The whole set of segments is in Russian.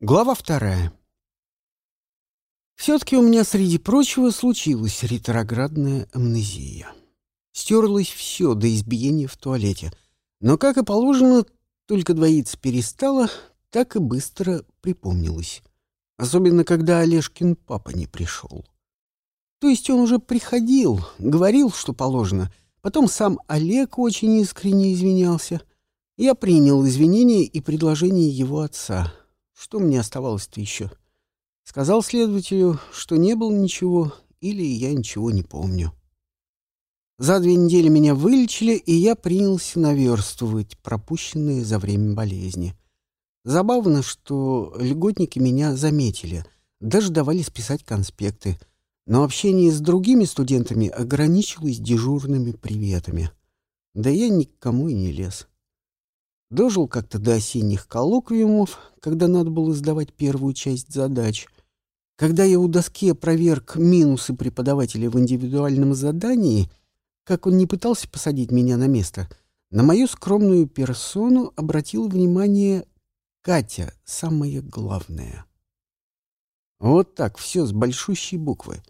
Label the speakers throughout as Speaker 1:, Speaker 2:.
Speaker 1: Глава вторая. Все-таки у меня, среди прочего, случилась ретроградная амнезия. Стерлось все до избиения в туалете. Но, как и положено, только двоиться перестало, так и быстро припомнилось. Особенно, когда Олежкин папа не пришел. То есть он уже приходил, говорил, что положено. Потом сам Олег очень искренне извинялся. Я принял извинения и предложение его отца — что мне оставалось-то еще? Сказал следователю, что не было ничего, или я ничего не помню. За две недели меня вылечили, и я принялся наверстывать пропущенные за время болезни. Забавно, что льготники меня заметили, даже давали списать конспекты, но общение с другими студентами ограничилось дежурными приветами. Да я никому и не лез. Дожил как-то до осенних коллоквиумов, когда надо было сдавать первую часть задач. Когда я у доски опроверг минусы преподавателя в индивидуальном задании, как он не пытался посадить меня на место, на мою скромную персону обратил внимание Катя, самое главное. Вот так, все с большущей буквы.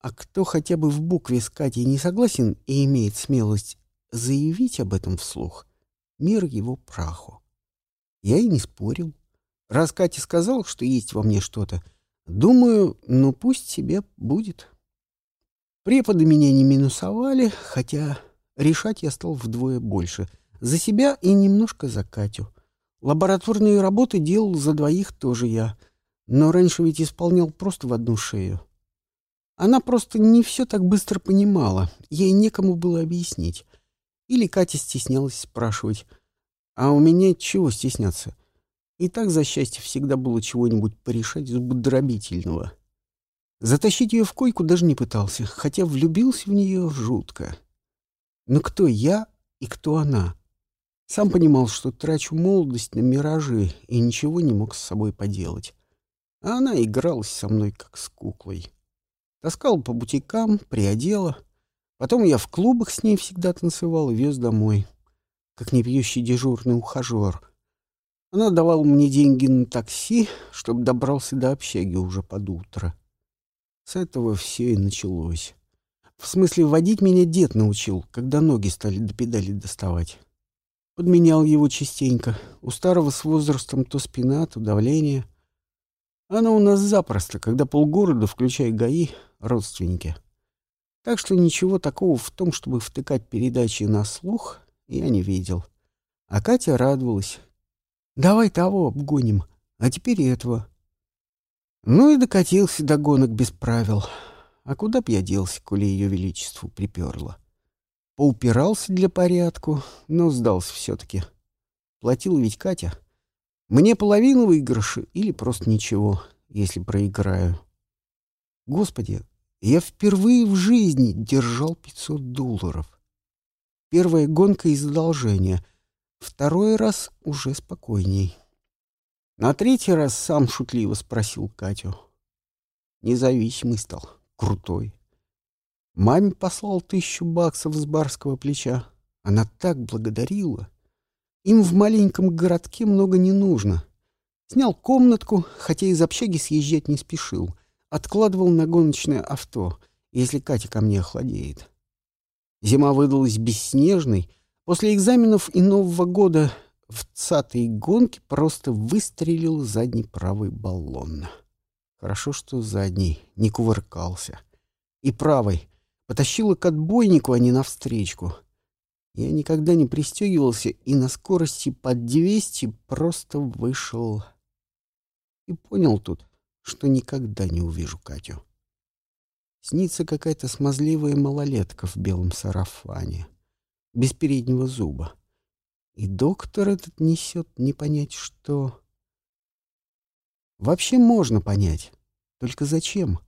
Speaker 1: А кто хотя бы в букве с Катей не согласен и имеет смелость заявить об этом вслух — мир его праху. Я и не спорил. Раз Катя сказал, что есть во мне что-то, думаю, ну пусть себе будет. Преподы меня не минусовали, хотя решать я стал вдвое больше. За себя и немножко за Катю. Лабораторные работы делал за двоих тоже я, но раньше ведь исполнял просто в одну шею. Она просто не все так быстро понимала, ей некому было объяснить. Или Катя стеснялась спрашивать. А у меня чего стесняться? И так за счастье всегда было чего-нибудь порешать зубодробительного. Затащить ее в койку даже не пытался, хотя влюбился в нее жутко. Но кто я и кто она? Сам понимал, что трачу молодость на миражи и ничего не мог с собой поделать. А она игралась со мной, как с куклой. Таскала по бутикам, приодела — Потом я в клубах с ней всегда танцевал и вез домой, как непьющий дежурный ухажер. Она давала мне деньги на такси, чтобы добрался до общаги уже под утро. С этого все и началось. В смысле, водить меня дед научил, когда ноги стали до педали доставать. Подменял его частенько. У старого с возрастом то спина, то давление. Она у нас запросто, когда полгорода, включая ГАИ, родственники. Так что ничего такого в том, чтобы втыкать передачи на слух, я не видел. А Катя радовалась. «Давай того обгоним, а теперь этого». Ну и докатился до гонок без правил. А куда б я делся, коли ее величеству приперло? Поупирался для порядку, но сдался все-таки. Платила ведь Катя. Мне половину выигрыша или просто ничего, если проиграю. Господи, я впервые в жизни держал 500 долларов. Первая гонка из одолжения, второй раз уже спокойней. На третий раз сам шутливо спросил Катю. Независимый стал, крутой. Маме послал тысячу баксов с барского плеча. Она так благодарила. Им в маленьком городке много не нужно. Снял комнатку, хотя из общаги съезжать не спешил — откладывал на гоночное авто, если Катя ко мне охладеет. Зима выдалась бесснежной. После экзаменов и Нового года в цатой гонке просто выстрелил задний правый баллон. Хорошо, что задний не кувыркался. И правый потащила к отбойнику, а не навстречку. Я никогда не пристегивался и на скорости под 200 просто вышел. И понял тут, что никогда не увижу Катю. Снится какая-то смазливая малолетка в белом сарафане, без переднего зуба. И доктор этот несет не понять, что... Вообще можно понять, только зачем?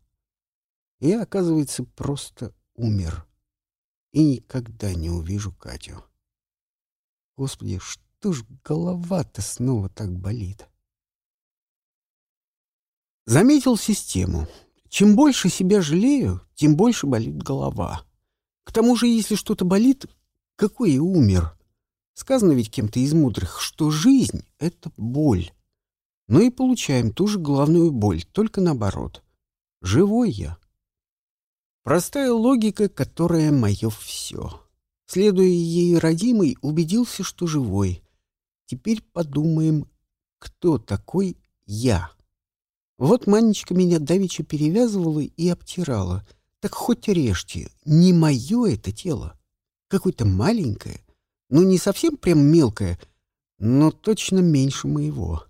Speaker 1: Я, оказывается, просто умер и никогда не увижу Катю. Господи, что ж голова-то снова так болит? Заметил систему. Чем больше себя жалею, тем больше болит голова. К тому же, если что-то болит, какой и умер. Сказано ведь кем-то из мудрых, что жизнь — это боль. но и получаем ту же главную боль, только наоборот. Живой я. Простая логика, которая мое все. Следуя ей родимый, убедился, что живой. Теперь подумаем, кто такой я. Вот Манечка меня давеча перевязывала и обтирала. Так хоть режьте, не мое это тело. Какое-то маленькое, ну не совсем прям мелкое, но точно меньше моего.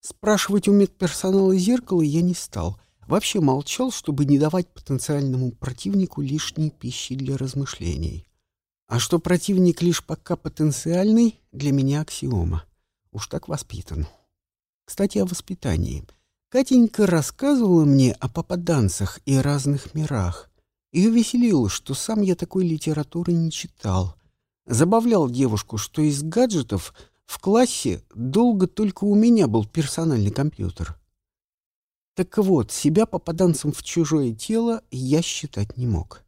Speaker 1: Спрашивать у медперсонала зеркало я не стал. Вообще молчал, чтобы не давать потенциальному противнику лишней пищи для размышлений. А что противник лишь пока потенциальный, для меня аксиома. Уж так воспитан. Кстати, о воспитании. Катенька рассказывала мне о попаданцах и разных мирах. Ее веселило, что сам я такой литературы не читал. Забавлял девушку, что из гаджетов в классе долго только у меня был персональный компьютер. Так вот, себя попаданцем в чужое тело я считать не мог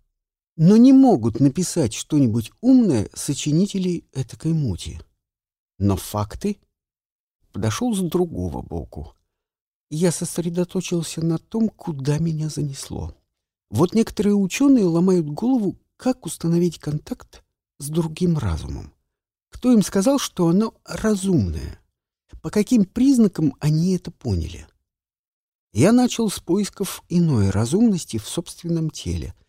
Speaker 1: но не могут написать что-нибудь умное сочинители этакой мути. Но факты подошел с другого боку. Я сосредоточился на том, куда меня занесло. Вот некоторые ученые ломают голову, как установить контакт с другим разумом. Кто им сказал, что оно разумное? По каким признакам они это поняли? Я начал с поисков иной разумности в собственном теле —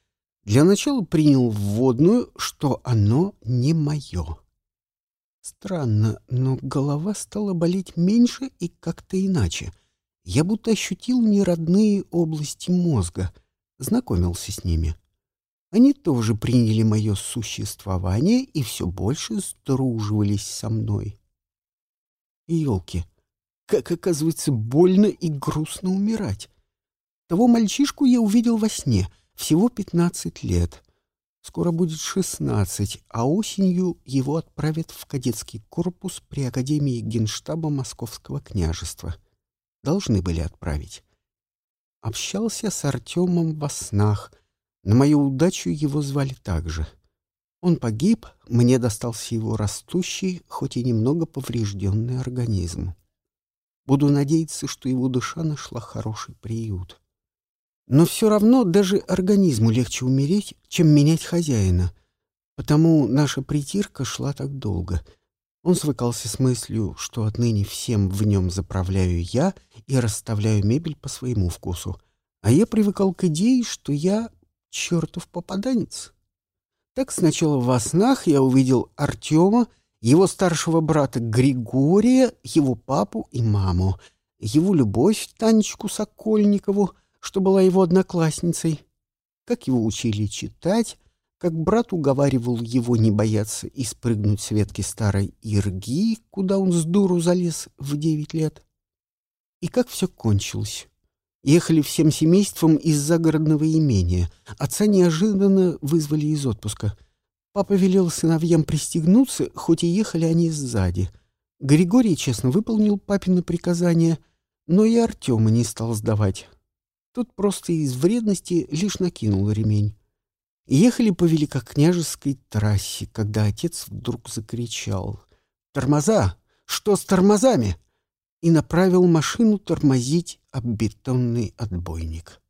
Speaker 1: для начала принял вводную, что оно не мое. Странно, но голова стала болеть меньше и как-то иначе. Я будто ощутил неродные области мозга, знакомился с ними. Они тоже приняли мое существование и все больше сдруживались со мной. Елки, как оказывается больно и грустно умирать. Того мальчишку я увидел во сне — всего 15 лет. Скоро будет 16, а осенью его отправят в кадетский корпус при Академии Генштаба Московского княжества. Должны были отправить. Общался с Артемом во снах. На мою удачу его звали также. Он погиб, мне достался его растущий, хоть и немного поврежденный организм. Буду надеяться, что его душа нашла хороший приют. Но все равно даже организму легче умереть, чем менять хозяина. Потому наша притирка шла так долго. Он свыкался с мыслью, что отныне всем в нем заправляю я и расставляю мебель по своему вкусу. А я привыкал к идее, что я чертов попаданец. Так сначала во снах я увидел Артема, его старшего брата Григория, его папу и маму, его любовь Танечку Сокольникову — что была его одноклассницей, как его учили читать, как брат уговаривал его не бояться и спрыгнуть с ветки старой ирги, куда он с дуру залез в девять лет. И как все кончилось. Ехали всем семейством из загородного имения. Отца неожиданно вызвали из отпуска. Папа велел сыновьям пристегнуться, хоть и ехали они сзади. Григорий честно выполнил папины приказания, но и Артема не стал сдавать. Тот просто из вредности лишь накинул ремень. Ехали по великокняжеской трассе, когда отец вдруг закричал «Тормоза! Что с тормозами?» и направил машину тормозить об бетонный отбойник.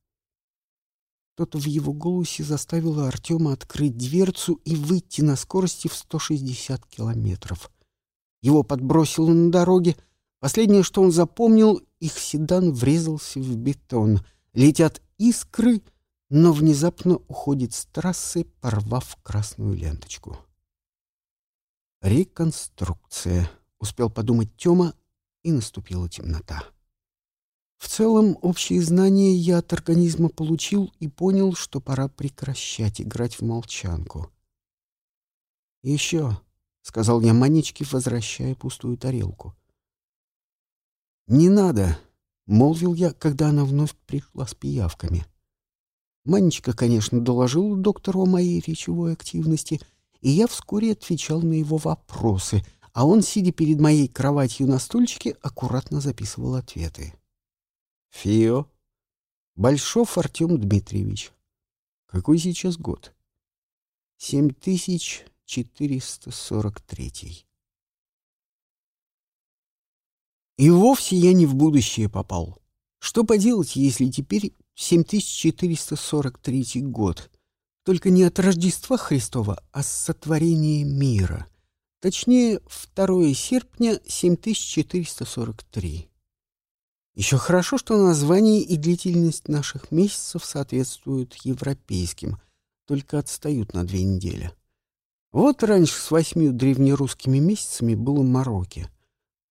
Speaker 1: Кто-то в его голосе заставил Артема открыть дверцу и выйти на скорости в 160 километров. Его подбросило на дороге. Последнее, что он запомнил, их седан врезался в бетон — Летят искры, но внезапно уходит с трассы, порвав красную ленточку. Реконструкция, успел подумать Тёма, и наступила темнота. В целом, общие знания я от организма получил и понял, что пора прекращать играть в молчанку. «Еще», — сказал я Манечке, возвращая пустую тарелку. «Не надо», — молвил я, когда она вновь пришла с пиявками. Манечка, конечно, доложила доктору о моей речевой активности, и я вскоре отвечал на его вопросы, а он, сидя перед моей кроватью на стульчике, аккуратно записывал ответы. «Фио. Большов Артем Дмитриевич. Какой сейчас год?» «Семь тысяч четыреста сорок третий». И вовсе я не в будущее попал. Что поделать, если теперь 7443 год? Только не от Рождества Христова, а с сотворения мира. Точнее, 2 серпня 7443. Еще хорошо, что название и длительность наших месяцев соответствуют европейским, только отстают на две недели. Вот раньше с восьми древнерусскими месяцами было Марокко.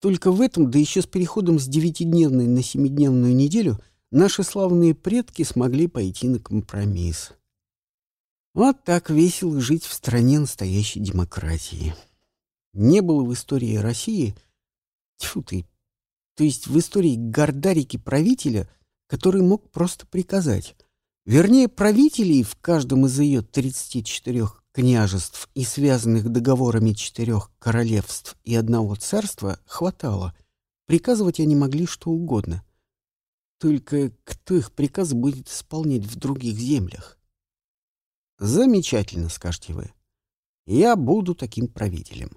Speaker 1: Только в этом, да еще с переходом с девятидневной на семидневную неделю, наши славные предки смогли пойти на компромисс. Вот так весело жить в стране настоящей демократии. Не было в истории России... Тьфу ты, то есть в истории Гордарики правителя, который мог просто приказать. Вернее, правителей в каждом из ее 34 княжеств и связанных договорами четырех королевств и одного царства хватало. Приказывать они могли что угодно. Только кто их приказ будет исполнять в других землях? Замечательно, скажете вы. Я буду таким правителем.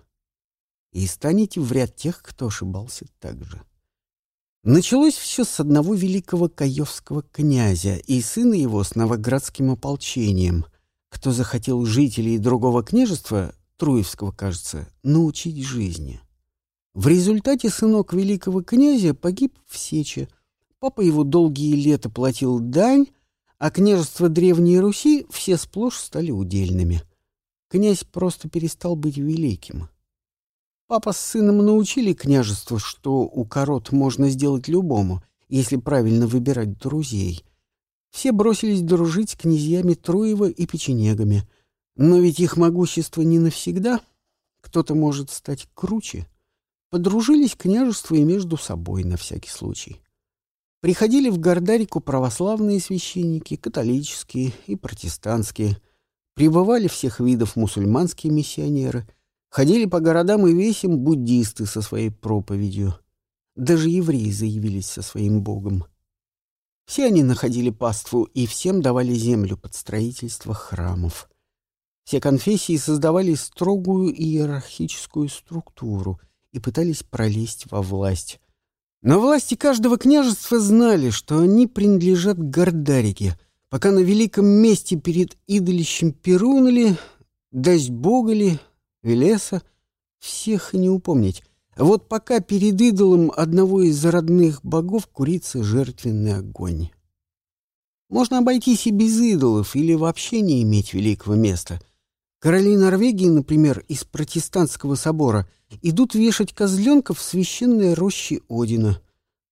Speaker 1: И станете в ряд тех, кто ошибался так же. Началось все с одного великого каевского князя и сына его с новоградским ополчением, кто захотел жителей другого княжества, Труевского, кажется, научить жизни. В результате сынок великого князя погиб в сече. Папа его долгие лета платил дань, а княжества Древней Руси все сплошь стали удельными. Князь просто перестал быть великим. Папа с сыном научили княжество, что у корот можно сделать любому, если правильно выбирать друзей. Все бросились дружить с князьями Труева и печенегами. Но ведь их могущество не навсегда. Кто-то может стать круче. Подружились княжества и между собой на всякий случай. Приходили в Гордарику православные священники, католические и протестантские. Прибывали всех видов мусульманские миссионеры — Ходили по городам и весим буддисты со своей проповедью. Даже евреи заявились со своим богом. Все они находили паству и всем давали землю под строительство храмов. Все конфессии создавали строгую иерархическую структуру и пытались пролезть во власть. Но власти каждого княжества знали, что они принадлежат Гордарике, пока на великом месте перед идолищем Перунули, дасть бога ли, Велеса, всех не упомнить. Вот пока перед идолом одного из родных богов курится жертвенный огонь. Можно обойтись и без идолов или вообще не иметь великого места. Короли Норвегии, например, из протестантского собора, идут вешать козленков в священные рощи Одина.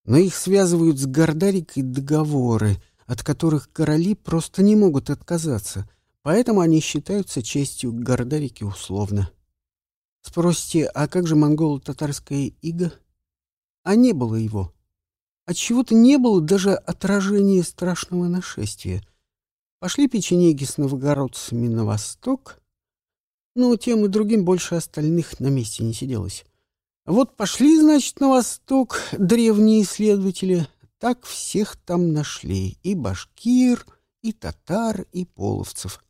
Speaker 1: Но их связывают с Гордарикой договоры, от которых короли просто не могут отказаться, поэтому они считаются частью Гордарики условно. Спросите, а как же монголо-татарская ига? А не было его. Отчего-то не было даже отражения страшного нашествия. Пошли печенеги с новгородцами на восток. Ну, тем и другим больше остальных на месте не сиделось. Вот пошли, значит, на восток древние исследователи. Так всех там нашли. И башкир, и татар, и половцев.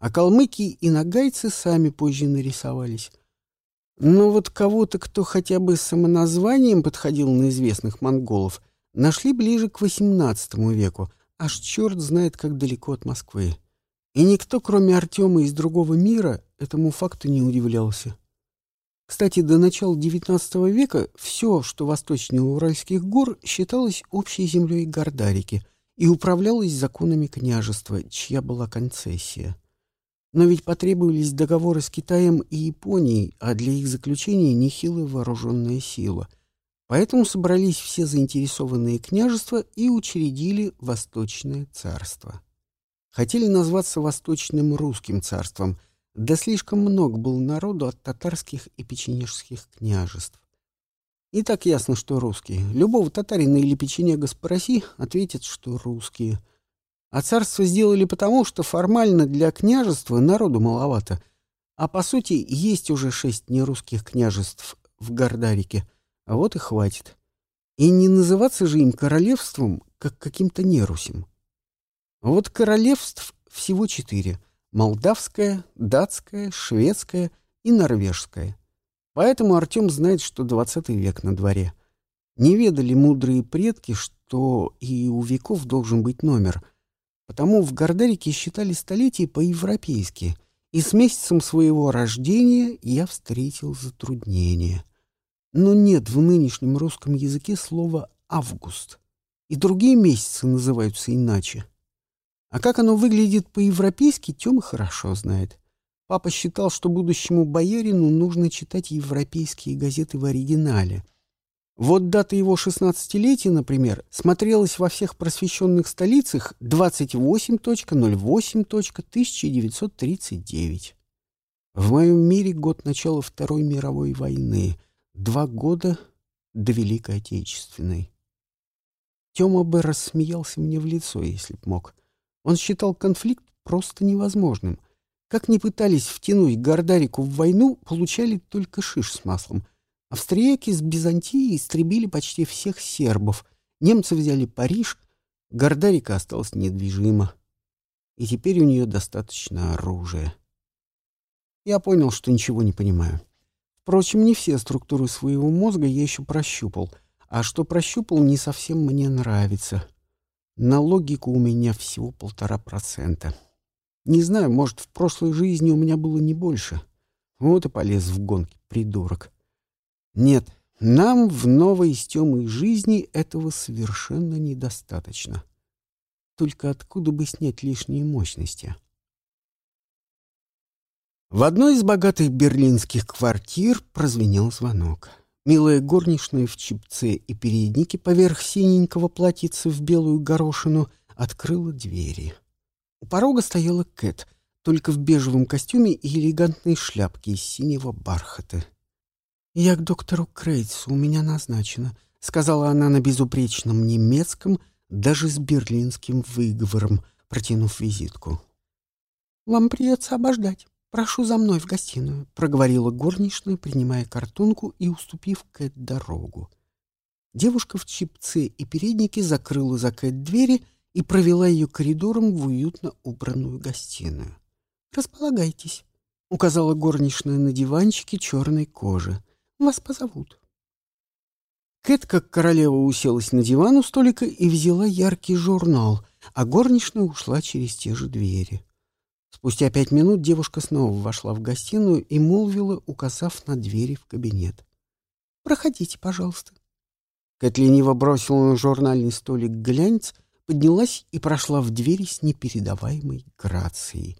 Speaker 1: А калмыки и нагайцы сами позже нарисовались. Но вот кого-то, кто хотя бы самоназванием подходил на известных монголов, нашли ближе к XVIII веку, аж черт знает, как далеко от Москвы. И никто, кроме Артема из другого мира, этому факту не удивлялся. Кстати, до начала XIX века все, что восточнее Уральских гор, считалось общей землей Гордарики и управлялось законами княжества, чья была концессия. Но ведь потребовались договоры с Китаем и Японией, а для их заключения нехилая вооруженная сила. Поэтому собрались все заинтересованные княжества и учредили Восточное царство. Хотели назваться Восточным русским царством, да слишком много было народу от татарских и печенежских княжеств. И так ясно, что русские. Любого татарина или печенега спроси, ответят, что русские – а царство сделали потому, что формально для княжества народу маловато. А по сути, есть уже шесть нерусских княжеств в Гордарике. А вот и хватит. И не называться же им королевством, как каким-то нерусем. Вот королевств всего четыре. Молдавское, датское, шведское и норвежское. Поэтому Артем знает, что двадцатый век на дворе. Не ведали мудрые предки, что и у веков должен быть номер. Потому в Гордарике считали столетие по-европейски, и с месяцем своего рождения я встретил затруднение. Но нет в нынешнем русском языке слова «август», и другие месяцы называются иначе. А как оно выглядит по-европейски, Тёма хорошо знает. Папа считал, что будущему боярину нужно читать европейские газеты в оригинале — вот дата его шестнадцатилетия, например, смотрелась во всех просвещенных столицах 28.08.1939. В моем мире год начала Второй мировой войны, два года до Великой Отечественной. Тёма бы рассмеялся мне в лицо, если б мог. Он считал конфликт просто невозможным. Как ни пытались втянуть Гордарику в войну, получали только шиш с маслом — Австрияки с Византии истребили почти всех сербов. Немцы взяли Париж. Гордарика осталась недвижима. И теперь у нее достаточно оружия. Я понял, что ничего не понимаю. Впрочем, не все структуры своего мозга я еще прощупал. А что прощупал, не совсем мне нравится. На логику у меня всего полтора процента. Не знаю, может, в прошлой жизни у меня было не больше. Вот и полез в гонки, придурок. Нет, нам в новой с жизни этого совершенно недостаточно. Только откуда бы снять лишние мощности? В одной из богатых берлинских квартир прозвенел звонок. Милая горничная в чипце и переднике поверх синенького платьица в белую горошину открыла двери. У порога стояла Кэт, только в бежевом костюме и элегантной шляпке из синего бархата. «Я к доктору Крейцу, у меня назначено», — сказала она на безупречном немецком, даже с берлинским выговором, протянув визитку. «Вам придется обождать. Прошу за мной в гостиную», — проговорила горничная, принимая картонку и уступив Кэт дорогу. Девушка в чипце и переднике закрыла за Кэт двери и провела ее коридором в уютно убранную гостиную. «Располагайтесь», — указала горничная на диванчике черной кожи. Вас позовут. Кэт, как королева, уселась на диван у столика и взяла яркий журнал, а горничная ушла через те же двери. Спустя пять минут девушка снова вошла в гостиную и молвила, указав на двери в кабинет. «Проходите, пожалуйста». Кэт лениво бросила на журнальный столик глянец, поднялась и прошла в двери с непередаваемой грацией.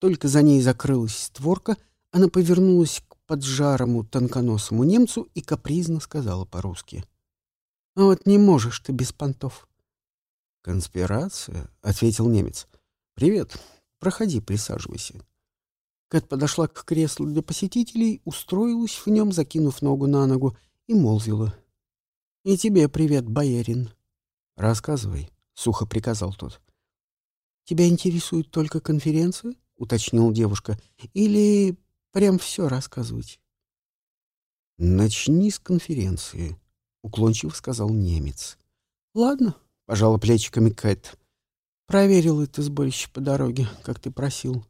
Speaker 1: Только за ней закрылась створка, она повернулась к поджарому тонконосому немцу и капризно сказала по-русски. «А вот не можешь ты без понтов». «Конспирация?» — ответил немец. «Привет. Проходи, присаживайся». Кэт подошла к креслу для посетителей, устроилась в нем, закинув ногу на ногу, и молвила. «И тебе привет, боярин». «Рассказывай», — сухо приказал тот. «Тебя интересует только конференция?» — уточнила девушка. «Или Прям все рассказывать. «Начни с конференции», — уклончиво сказал немец. «Ладно», — пожала плечиками Кэт. «Проверил это сборище по дороге, как ты просил.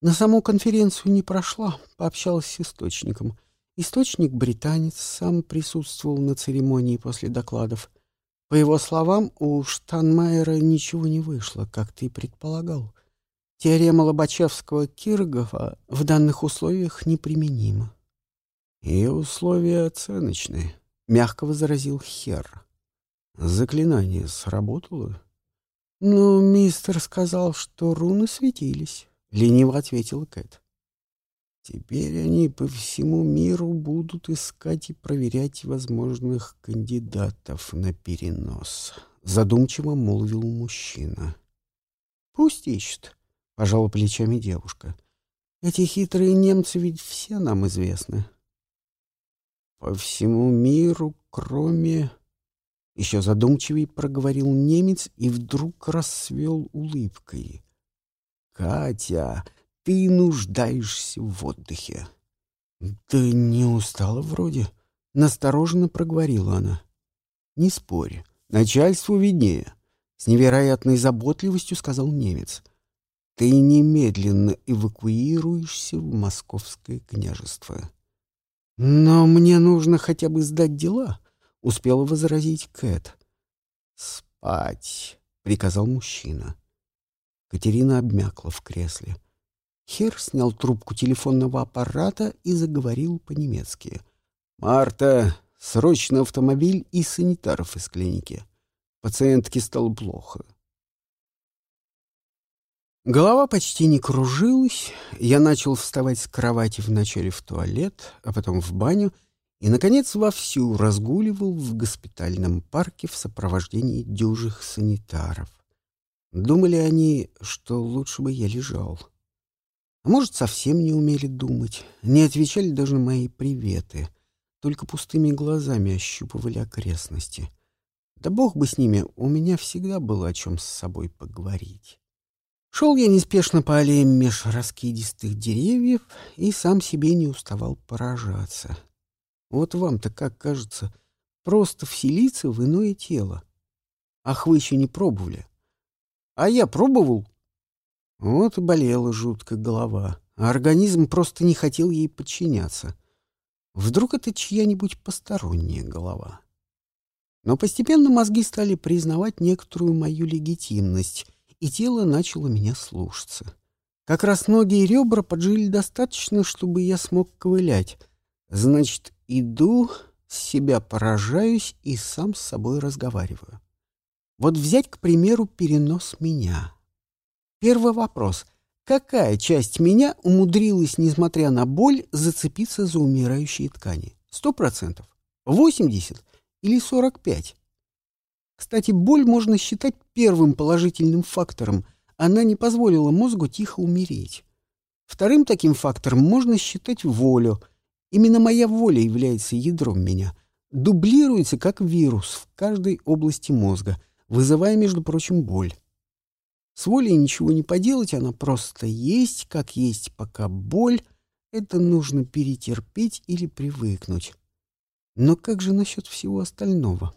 Speaker 1: На саму конференцию не прошла, пообщалась с источником. Источник британец сам присутствовал на церемонии после докладов. По его словам, у Штанмайера ничего не вышло, как ты предполагал. Теорема Лобачевского-Киргова в данных условиях неприменима. Ее условия оценочные, — мягко возразил Хер. Заклинание сработало? Ну, мистер сказал, что руны светились, — лениво ответила Кэт. Теперь они по всему миру будут искать и проверять возможных кандидатов на перенос, — задумчиво молвил мужчина. Пусть ищут. — пожала плечами девушка. «Эти хитрые немцы ведь все нам известны». «По всему миру, кроме...» Еще задумчивее проговорил немец и вдруг расцвел улыбкой. «Катя, ты нуждаешься в отдыхе». «Да не устала вроде», — настороженно проговорила она. «Не спорь, начальству виднее», — с невероятной заботливостью сказал немец ты немедленно эвакуируешься в московское княжество. Но мне нужно хотя бы сдать дела, успела возразить Кэт. «Спать», — приказал мужчина. Катерина обмякла в кресле. Хер снял трубку телефонного аппарата и заговорил по-немецки. «Марта, срочно автомобиль и санитаров из клиники. Пациентке стало плохо. Голова почти не кружилась. Я начал вставать с кровати вначале в туалет, а потом в баню, и, наконец, вовсю разгуливал в госпитальном парке в сопровождении дюжих санитаров. Думали они, что лучше бы я лежал. А может, совсем не умели думать, не отвечали даже на мои приветы, только пустыми глазами ощупывали окрестности. Да бог бы с ними, у меня всегда было о чем с собой поговорить. Шел я неспешно по аллеям меж раскидистых деревьев и сам себе не уставал поражаться. Вот вам-то как кажется, просто вселиться в иное тело. Ах, вы еще не пробовали. А я пробовал. Вот болела жутко голова, а организм просто не хотел ей подчиняться. Вдруг это чья-нибудь посторонняя голова? Но постепенно мозги стали признавать некоторую мою легитимность, и тело начало меня слушаться. Как раз ноги и ребра поджили достаточно, чтобы я смог ковылять. Значит, иду, себя поражаюсь и сам с собой разговариваю. Вот взять, к примеру, перенос меня. Первый вопрос. Какая часть меня умудрилась, несмотря на боль, зацепиться за умирающие ткани? Сто процентов? Восемьдесят? Или сорок пять? Кстати, боль можно считать первым положительным фактором. Она не позволила мозгу тихо умереть. Вторым таким фактором можно считать волю. Именно моя воля является ядром меня. Дублируется как вирус в каждой области мозга, вызывая, между прочим, боль. С волей ничего не поделать, она просто есть, как есть пока боль. Это нужно перетерпеть или привыкнуть. Но как же насчет всего остального?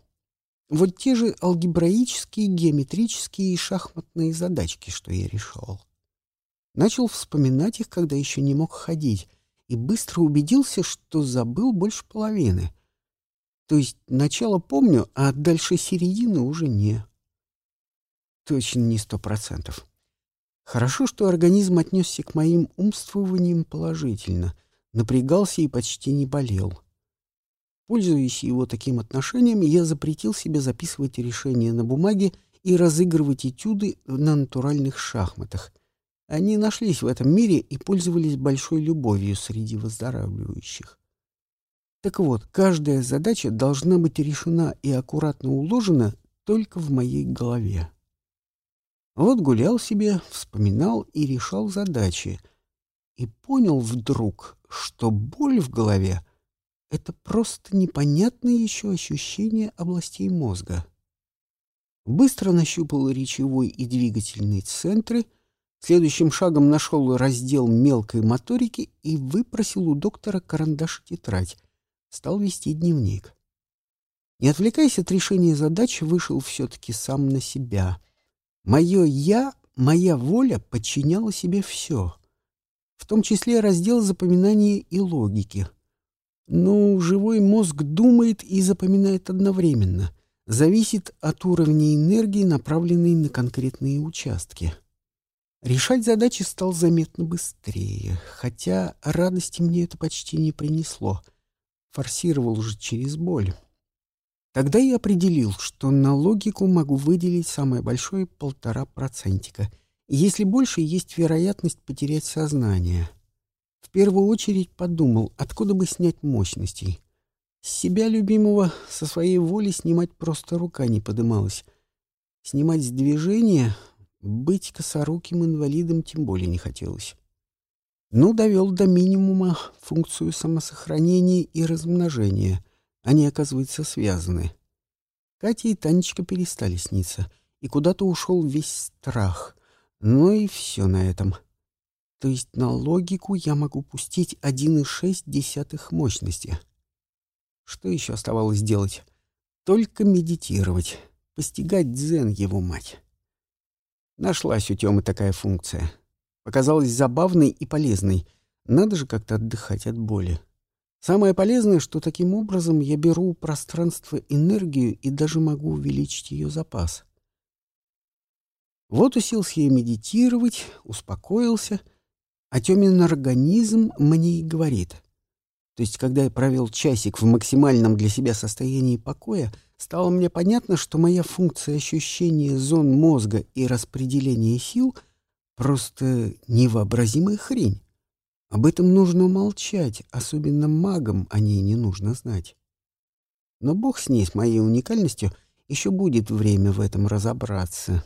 Speaker 1: Вот те же алгебраические, геометрические и шахматные задачки, что я решал. Начал вспоминать их, когда еще не мог ходить, и быстро убедился, что забыл больше половины. То есть начало помню, а дальше середины уже не. Точно не сто процентов. Хорошо, что организм отнесся к моим умствованиям положительно, напрягался и почти не болел. Пользуясь его таким отношением, я запретил себе записывать решения на бумаге и разыгрывать этюды на натуральных шахматах. Они нашлись в этом мире и пользовались большой любовью среди выздоравливающих. Так вот, каждая задача должна быть решена и аккуратно уложена только в моей голове. Вот гулял себе, вспоминал и решал задачи. И понял вдруг, что боль в голове это просто непонятное еще ощущение областей мозга. Быстро нащупал речевой и двигательный центры, следующим шагом нашел раздел мелкой моторики и выпросил у доктора карандаш и тетрадь. Стал вести дневник. Не отвлекаясь от решения задач, вышел все-таки сам на себя. Мое «я», моя воля подчиняла себе все, в том числе раздел запоминания и логики — ну, живой мозг думает и запоминает одновременно. Зависит от уровня энергии, направленной на конкретные участки. Решать задачи стал заметно быстрее, хотя радости мне это почти не принесло. Форсировал же через боль. Тогда я определил, что на логику могу выделить самое большое полтора процентика. Если больше, есть вероятность потерять сознание — в первую очередь подумал, откуда бы снять мощностей. С себя любимого со своей воли снимать просто рука не подымалась. Снимать с движения, быть косоруким инвалидом тем более не хотелось. Ну, довел до минимума функцию самосохранения и размножения. Они, оказывается, связаны. Катя и Танечка перестали сниться, и куда-то ушел весь страх. Ну и все на этом. — то есть на логику я могу пустить 1,6 мощности. Что еще оставалось делать? Только медитировать, постигать дзен его мать. Нашлась у Тёмы такая функция. Показалась забавной и полезной. Надо же как-то отдыхать от боли. Самое полезное, что таким образом я беру у пространства энергию и даже могу увеличить ее запас. Вот уселся я медитировать, успокоился, а Тёмин организм мне и говорит. То есть, когда я провел часик в максимальном для себя состоянии покоя, стало мне понятно, что моя функция ощущения зон мозга и распределения сил просто невообразимая хрень. Об этом нужно молчать, особенно магам о ней не нужно знать. Но бог с ней, с моей уникальностью, еще будет время в этом разобраться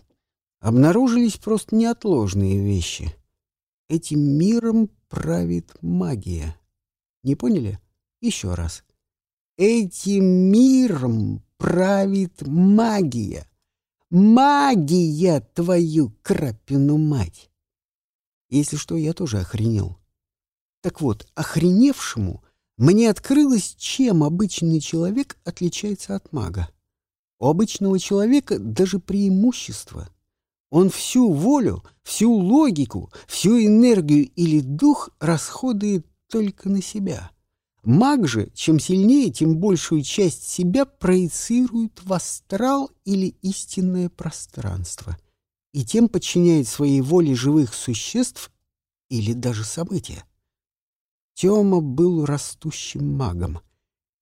Speaker 1: обнаружились просто неотложные вещи. Этим миром правит магия. Не поняли? Еще раз. Этим миром правит магия. Магия, твою крапину мать! Если что, я тоже охренел. Так вот, охреневшему мне открылось, чем обычный человек отличается от мага. У обычного человека даже преимущество — он всю волю, всю логику, всю энергию или дух расходует только на себя. Маг же, чем сильнее, тем большую часть себя проецирует в астрал или истинное пространство, и тем подчиняет своей воле живых существ или даже события. Тёма был растущим магом.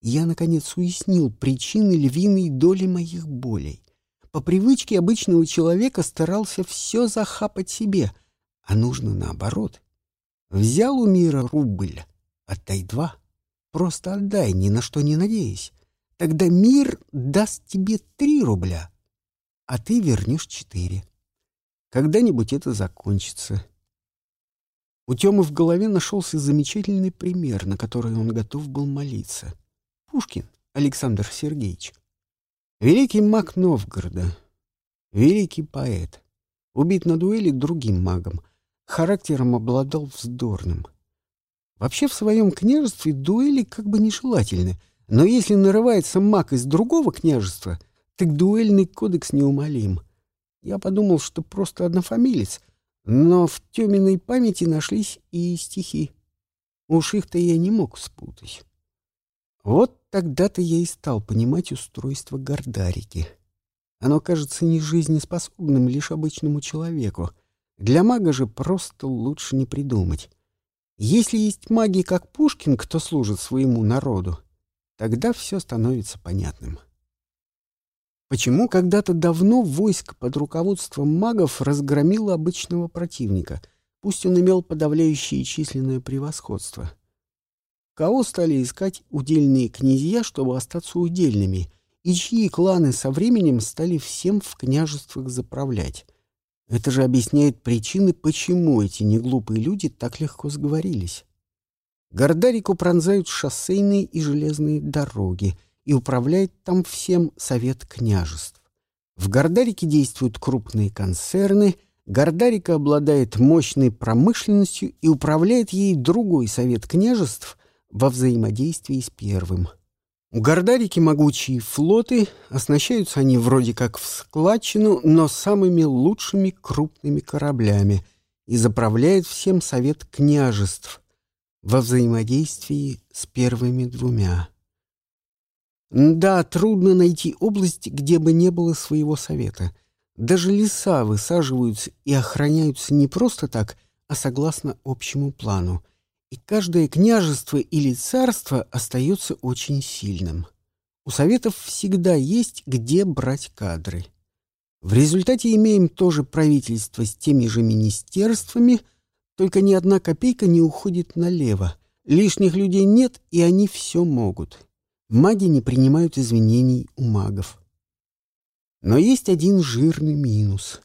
Speaker 1: Я, наконец, уяснил причины львиной доли моих болей. По привычке обычного человека старался все захапать себе, а нужно наоборот. Взял у мира рубль, отдай два. Просто отдай, ни на что не надеясь. Тогда мир даст тебе три рубля, а ты вернешь четыре. Когда-нибудь это закончится. У Тёмы в голове нашелся замечательный пример, на который он готов был молиться. Пушкин Александр Сергеевич. Великий маг Новгорода. Великий поэт. Убит на дуэли другим магом. Характером обладал вздорным. Вообще в своем княжестве дуэли как бы нежелательны, но если нарывается маг из другого княжества, так дуэльный кодекс неумолим. Я подумал, что просто однофамилец, но в Тёминой памяти нашлись и стихи. Уж их-то я не мог спутать. Вот тогда-то я и стал понимать устройство Гордарики. Оно кажется не жизнеспособным лишь обычному человеку. Для мага же просто лучше не придумать. Если есть маги, как Пушкин, кто служит своему народу, тогда все становится понятным. Почему когда-то давно войско под руководством магов разгромило обычного противника, пусть он имел подавляющее численное превосходство? Кого стали искать удельные князья, чтобы остаться удельными, и чьи кланы со временем стали всем в княжествах заправлять. Это же объясняет причины, почему эти неглупые люди так легко сговорились. Гордарику пронзают шоссейные и железные дороги, и управляет там всем совет княжеств. В Гордарике действуют крупные концерны, Гордарика обладает мощной промышленностью и управляет ей другой совет княжеств, во взаимодействии с первым. У Гордарики могучие флоты, оснащаются они вроде как в складчину, но самыми лучшими крупными кораблями и заправляет всем совет княжеств во взаимодействии с первыми двумя. Да, трудно найти область, где бы не было своего совета. Даже леса высаживаются и охраняются не просто так, а согласно общему плану и каждое княжество или царство остается очень сильным. У советов всегда есть где брать кадры. В результате имеем тоже правительство с теми же министерствами, только ни одна копейка не уходит налево. Лишних людей нет, и они все могут. Маги не принимают извинений у магов. Но есть один жирный минус.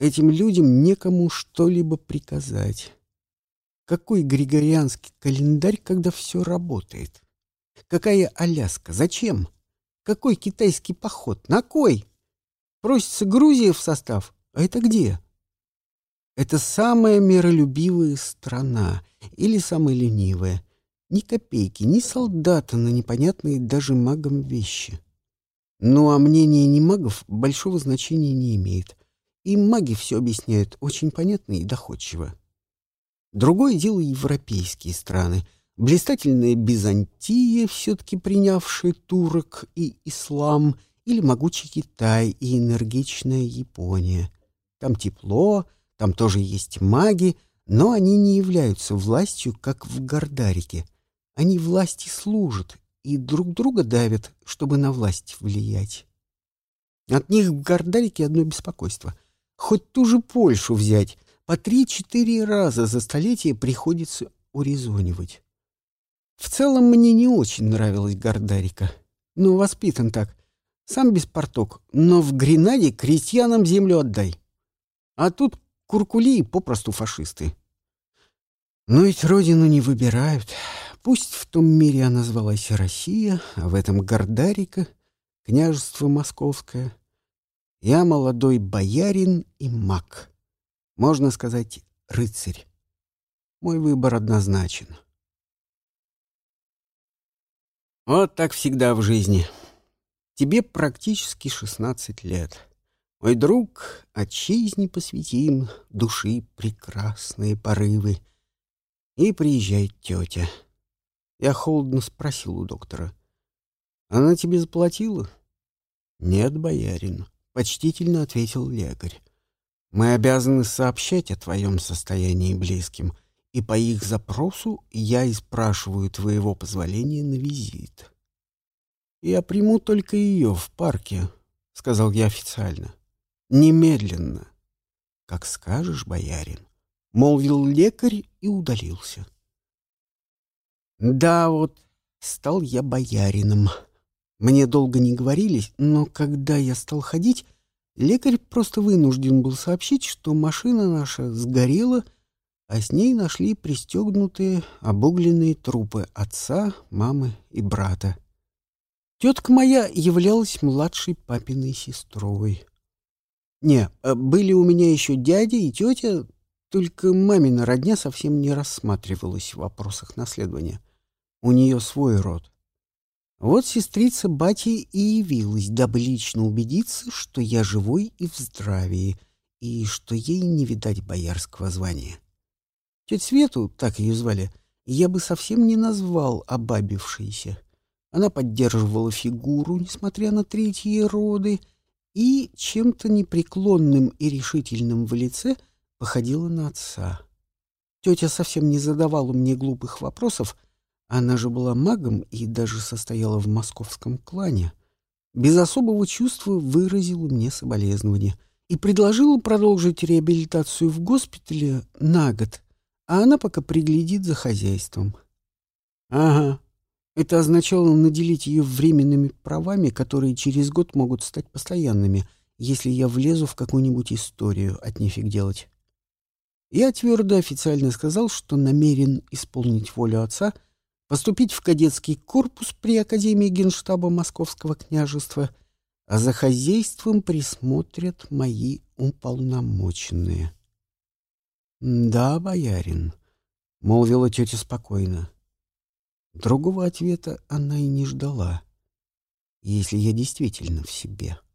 Speaker 1: Этим людям некому что-либо приказать. Какой григорианский календарь, когда все работает? Какая Аляска? Зачем? Какой китайский поход? На кой? Просится Грузия в состав. А это где? Это самая миролюбивая страна или самая ленивая. Ни копейки, ни солдата на непонятные даже магам вещи. Ну а мнение не магов большого значения не имеет. И маги все объясняют очень понятно и доходчиво. Другое дело европейские страны. блистательная Византия, все-таки принявшая турок и ислам, или могучий Китай и энергичная Япония. Там тепло, там тоже есть маги, но они не являются властью, как в Гордарике. Они власти служат и друг друга давят, чтобы на власть влиять. От них в Гордарике одно беспокойство. Хоть ту же Польшу взять, по три-четыре раза за столетие приходится урезонивать. В целом мне не очень нравилась Гордарика. Ну, воспитан так. Сам без порток, но в Гренаде крестьянам землю отдай. А тут куркули попросту фашисты. Но ведь родину не выбирают. Пусть в том мире она звалась Россия, а в этом Гордарика, княжество московское. Я молодой боярин и маг. Можно сказать, рыцарь. Мой выбор однозначен. Вот так всегда в жизни. Тебе практически шестнадцать лет. Мой друг, отчизне посвятим, души прекрасные порывы. И приезжает тетя. Я холодно спросил у доктора. Она тебе заплатила? Нет, боярин, почтительно ответил лекарь. Мы обязаны сообщать о твоем состоянии близким, и по их запросу я и спрашиваю твоего позволения на визит. Я приму только ее в парке, — сказал я официально. Немедленно. Как скажешь, боярин, — молвил лекарь и удалился. Да, вот стал я боярином. Мне долго не говорились, но когда я стал ходить, Лекарь просто вынужден был сообщить, что машина наша сгорела, а с ней нашли пристегнутые обугленные трупы отца, мамы и брата. Тетка моя являлась младшей папиной сестрой. Не, э, были у меня еще дядя и тетя, только мамина родня совсем не рассматривалась в вопросах наследования. У нее свой род. Вот сестрица Бати и явилась, дабы лично убедиться, что я живой и в здравии, и что ей не видать боярского звания. Теть Свету, так ее звали, я бы совсем не назвал обабившейся. Она поддерживала фигуру, несмотря на третьи роды, и чем-то непреклонным и решительным в лице походила на отца. Тетя совсем не задавала мне глупых вопросов, она же была магом и даже состояла в московском клане. Без особого чувства выразила мне соболезнование и предложила продолжить реабилитацию в госпитале на год, а она пока приглядит за хозяйством. Ага, это означало наделить ее временными правами, которые через год могут стать постоянными, если я влезу в какую-нибудь историю от нефиг делать. Я твердо официально сказал, что намерен исполнить волю отца — поступить в кадетский корпус при Академии Генштаба Московского княжества, а за хозяйством присмотрят мои уполномоченные. — Да, боярин, — молвила тетя спокойно. Другого ответа она и не ждала, если я действительно в себе. —